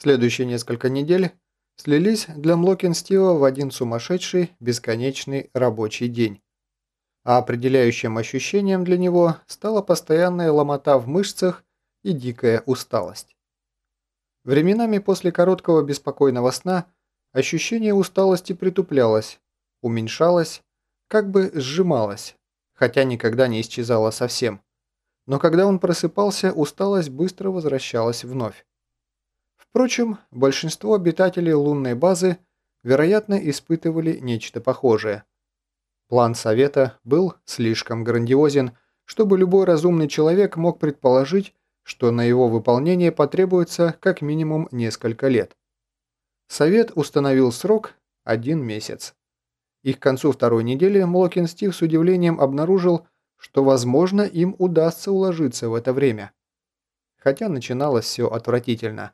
Следующие несколько недель слились для Млокин Стива в один сумасшедший, бесконечный рабочий день. А определяющим ощущением для него стала постоянная ломота в мышцах и дикая усталость. Временами после короткого беспокойного сна ощущение усталости притуплялось, уменьшалось, как бы сжималось, хотя никогда не исчезало совсем. Но когда он просыпался, усталость быстро возвращалась вновь. Впрочем, большинство обитателей лунной базы, вероятно, испытывали нечто похожее. План Совета был слишком грандиозен, чтобы любой разумный человек мог предположить, что на его выполнение потребуется как минимум несколько лет. Совет установил срок – один месяц. И к концу второй недели Млокин Стив с удивлением обнаружил, что, возможно, им удастся уложиться в это время. Хотя начиналось все отвратительно.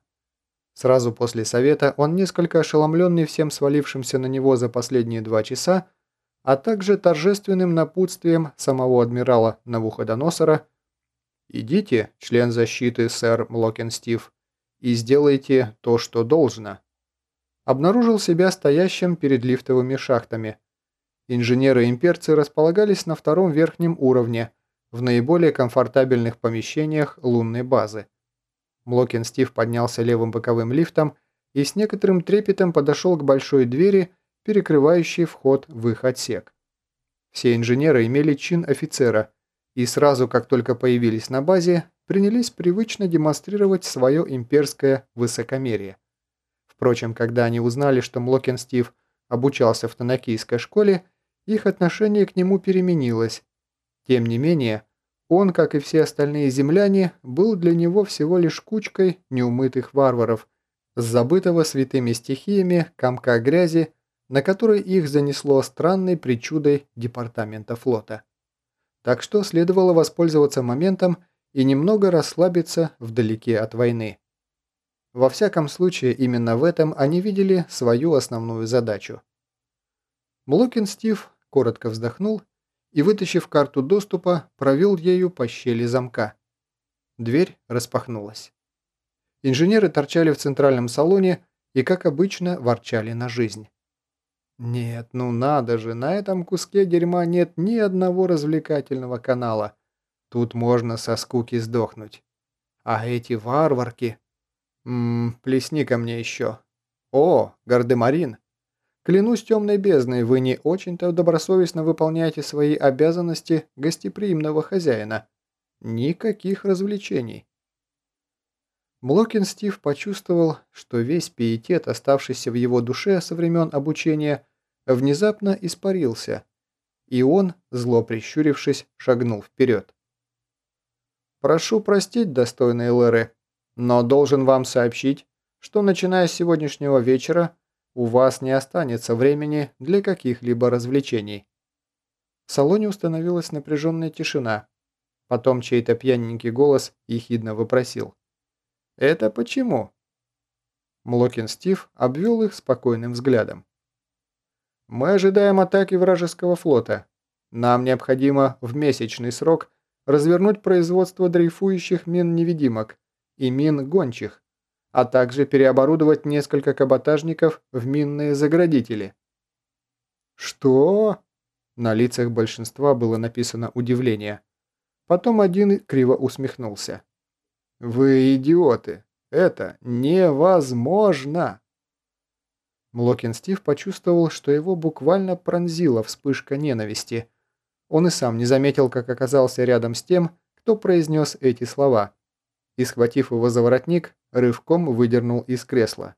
Сразу после совета он, несколько ошеломленный всем свалившимся на него за последние два часа, а также торжественным напутствием самого адмирала Навуходоносора «Идите, член защиты, сэр Млокин Стив, и сделайте то, что должно», обнаружил себя стоящим перед лифтовыми шахтами. Инженеры-имперцы располагались на втором верхнем уровне, в наиболее комфортабельных помещениях лунной базы. Млокин Стив поднялся левым боковым лифтом и с некоторым трепетом подошел к большой двери, перекрывающей вход в их отсек. Все инженеры имели чин офицера и сразу, как только появились на базе, принялись привычно демонстрировать свое имперское высокомерие. Впрочем, когда они узнали, что Млокин Стив обучался в Танакийской школе, их отношение к нему переменилось. Тем не менее, он, как и все остальные земляне, был для него всего лишь кучкой неумытых варваров, с забытого святыми стихиями комка грязи, на которой их занесло странной причудой департамента флота. Так что следовало воспользоваться моментом и немного расслабиться вдалеке от войны. Во всяком случае, именно в этом они видели свою основную задачу. Млокин Стив коротко вздохнул и, вытащив карту доступа, провел ею по щели замка. Дверь распахнулась. Инженеры торчали в центральном салоне и, как обычно, ворчали на жизнь. Нет, ну надо же, на этом куске дерьма нет ни одного развлекательного канала. Тут можно со скуки сдохнуть. А эти варварки... Ммм, плесни ко мне еще. О, гардемарин. Клянусь темной бездной, вы не очень-то добросовестно выполняете свои обязанности гостеприимного хозяина. Никаких развлечений. Блокин Стив почувствовал, что весь пиетет, оставшийся в его душе со времен обучения, внезапно испарился, и он, зло прищурившись, шагнул вперед. «Прошу простить, достойные Леры, но должен вам сообщить, что начиная с сегодняшнего вечера у вас не останется времени для каких-либо развлечений». В салоне установилась напряженная тишина. Потом чей-то пьяненький голос ехидно вопросил. «Это почему?» Млокин Стив обвел их спокойным взглядом. «Мы ожидаем атаки вражеского флота. Нам необходимо в месячный срок развернуть производство дрейфующих мин-невидимок и мин гончих, а также переоборудовать несколько каботажников в минные заградители. «Что?» На лицах большинства было написано удивление. Потом один криво усмехнулся. «Вы идиоты! Это невозможно!» Млокин Стив почувствовал, что его буквально пронзила вспышка ненависти. Он и сам не заметил, как оказался рядом с тем, кто произнес эти слова. И, схватив его за воротник, рывком выдернул из кресла.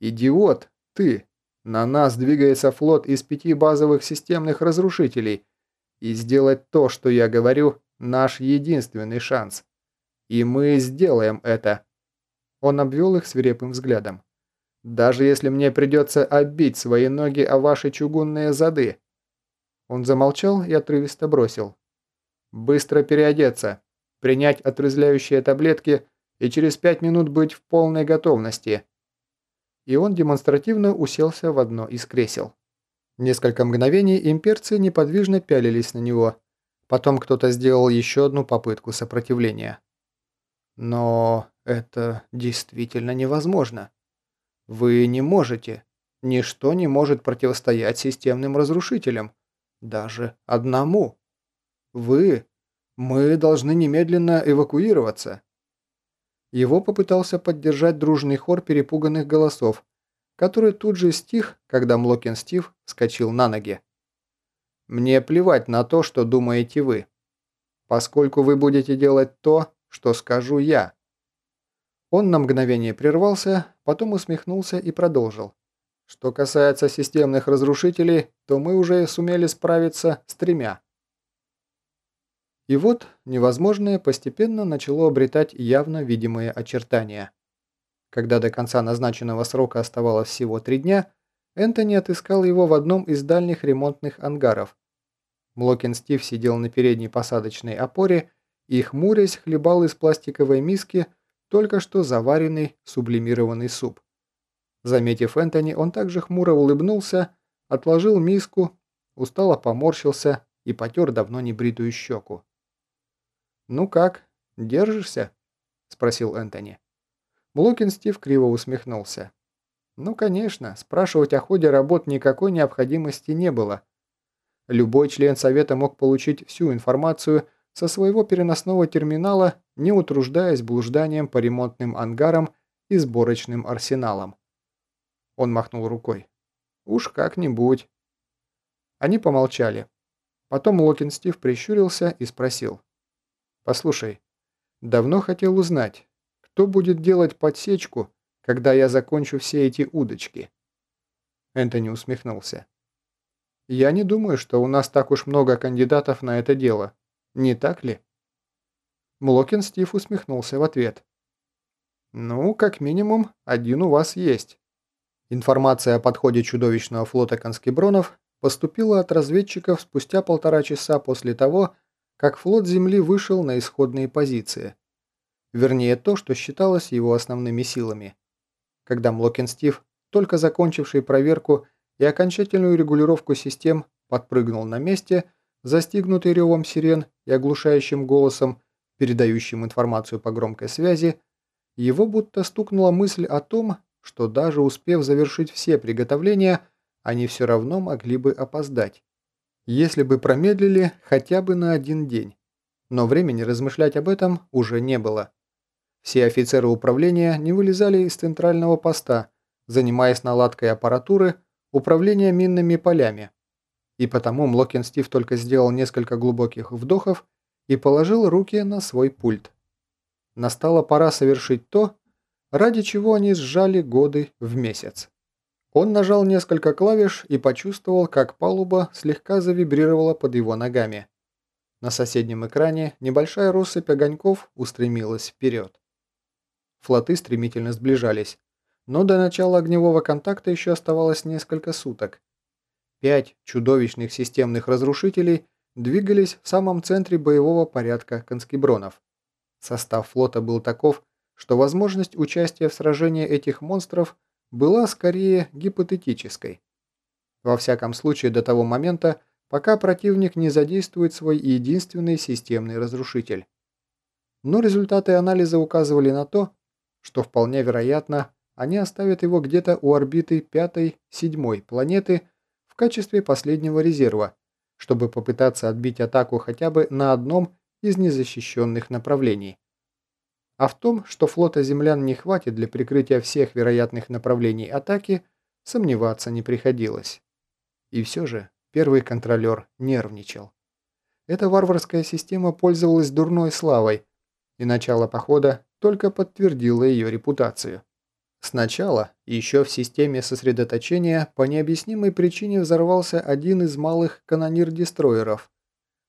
«Идиот! Ты! На нас двигается флот из пяти базовых системных разрушителей, и сделать то, что я говорю, наш единственный шанс. И мы сделаем это!» Он обвел их свирепым взглядом. «Даже если мне придется оббить свои ноги о ваши чугунные зады!» Он замолчал и отрывисто бросил. «Быстро переодеться, принять отрезляющие таблетки и через пять минут быть в полной готовности». И он демонстративно уселся в одно из кресел. Несколько мгновений имперцы неподвижно пялились на него. Потом кто-то сделал еще одну попытку сопротивления. Но это действительно невозможно. Вы не можете. Ничто не может противостоять системным разрушителям. Даже одному. Вы... Мы должны немедленно эвакуироваться. Его попытался поддержать дружный хор перепуганных голосов, который тут же стих, когда Млокин Стив вскочил на ноги. «Мне плевать на то, что думаете вы, поскольку вы будете делать то, что скажу я». Он на мгновение прервался, потом усмехнулся и продолжил. «Что касается системных разрушителей, то мы уже сумели справиться с тремя». И вот невозможное постепенно начало обретать явно видимые очертания. Когда до конца назначенного срока оставалось всего три дня, Энтони отыскал его в одном из дальних ремонтных ангаров. Млокин Стив сидел на передней посадочной опоре и, хмурясь, хлебал из пластиковой миски только что заваренный сублимированный суп. Заметив Энтони, он также хмуро улыбнулся, отложил миску, устало поморщился и потер давно небритую щеку. «Ну как, держишься?» – спросил Энтони. Блокин Стив криво усмехнулся. Ну, конечно, спрашивать о ходе работ никакой необходимости не было. Любой член совета мог получить всю информацию со своего переносного терминала, не утруждаясь блужданием по ремонтным ангарам и сборочным арсеналам. Он махнул рукой. «Уж как-нибудь». Они помолчали. Потом Локин Стив прищурился и спросил. «Послушай, давно хотел узнать, кто будет делать подсечку, когда я закончу все эти удочки?» Энтони усмехнулся. «Я не думаю, что у нас так уж много кандидатов на это дело. Не так ли?» Млокин Стив усмехнулся в ответ. «Ну, как минимум, один у вас есть». Информация о подходе чудовищного флота конскебронов поступила от разведчиков спустя полтора часа после того, как флот Земли вышел на исходные позиции. Вернее, то, что считалось его основными силами. Когда Млокин Стив, только закончивший проверку и окончательную регулировку систем, подпрыгнул на месте, застигнутый ревом сирен и оглушающим голосом, передающим информацию по громкой связи, его будто стукнула мысль о том, что даже успев завершить все приготовления, они все равно могли бы опоздать. Если бы промедлили хотя бы на один день. Но времени размышлять об этом уже не было. Все офицеры управления не вылезали из центрального поста, занимаясь наладкой аппаратуры управления минными полями. И потому Млокин Стив только сделал несколько глубоких вдохов и положил руки на свой пульт. Настала пора совершить то, ради чего они сжали годы в месяц. Он нажал несколько клавиш и почувствовал, как палуба слегка завибрировала под его ногами. На соседнем экране небольшая россыпь огоньков устремилась вперед. Флоты стремительно сближались. Но до начала огневого контакта еще оставалось несколько суток. Пять чудовищных системных разрушителей двигались в самом центре боевого порядка конскебронов. Состав флота был таков, что возможность участия в сражении этих монстров была скорее гипотетической. Во всяком случае до того момента, пока противник не задействует свой единственный системный разрушитель. Но результаты анализа указывали на то, что вполне вероятно, они оставят его где-то у орбиты пятой-седьмой планеты в качестве последнего резерва, чтобы попытаться отбить атаку хотя бы на одном из незащищенных направлений. А в том, что флота землян не хватит для прикрытия всех вероятных направлений атаки, сомневаться не приходилось. И все же первый контролер нервничал. Эта варварская система пользовалась дурной славой, и начало похода только подтвердило ее репутацию. Сначала, еще в системе сосредоточения, по необъяснимой причине взорвался один из малых канонир-дестроеров.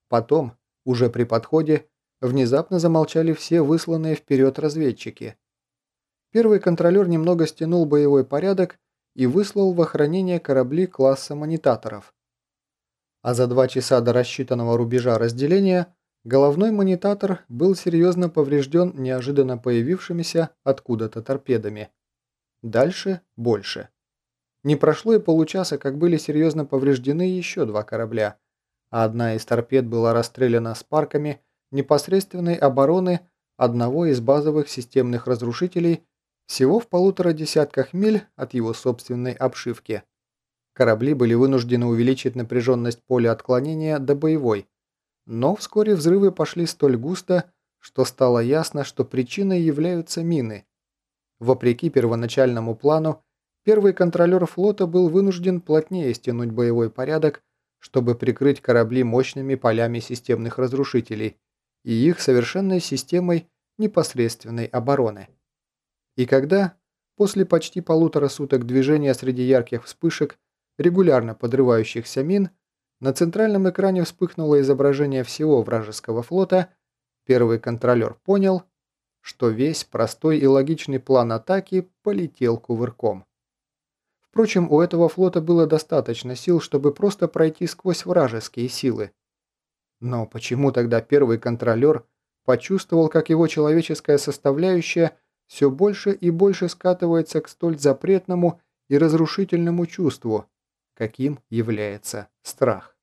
Потом, уже при подходе, внезапно замолчали все высланные вперед разведчики. Первый контролер немного стянул боевой порядок и выслал в охранение корабли класса монитаторов. А за два часа до рассчитанного рубежа разделения Головной монитатор был серьезно поврежден неожиданно появившимися откуда-то торпедами. Дальше больше. Не прошло и получаса, как были серьезно повреждены еще два корабля, а одна из торпед была расстреляна с парками непосредственной обороны одного из базовых системных разрушителей всего в полутора десятках миль от его собственной обшивки. Корабли были вынуждены увеличить напряженность поля отклонения до боевой, но вскоре взрывы пошли столь густо, что стало ясно, что причиной являются мины. Вопреки первоначальному плану, первый контролер флота был вынужден плотнее стянуть боевой порядок, чтобы прикрыть корабли мощными полями системных разрушителей и их совершенной системой непосредственной обороны. И когда, после почти полутора суток движения среди ярких вспышек, регулярно подрывающихся мин, на центральном экране вспыхнуло изображение всего вражеского флота, первый контролер понял, что весь простой и логичный план атаки полетел кувырком. Впрочем, у этого флота было достаточно сил, чтобы просто пройти сквозь вражеские силы. Но почему тогда первый контролер почувствовал, как его человеческая составляющая все больше и больше скатывается к столь запретному и разрушительному чувству, каким является страх?